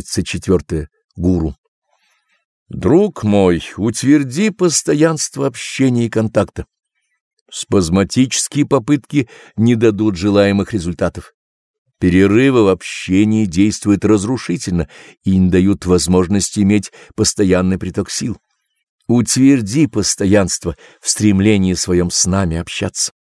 34. Гуру. Друг мой, утверди постоянство общения и контакта. Спазматические попытки не дадут желаемых результатов. Перерывы в общении действуют разрушительно и не дают возможности иметь постоянный приток сил. Утверди постоянство в стремлении своем с нами общаться.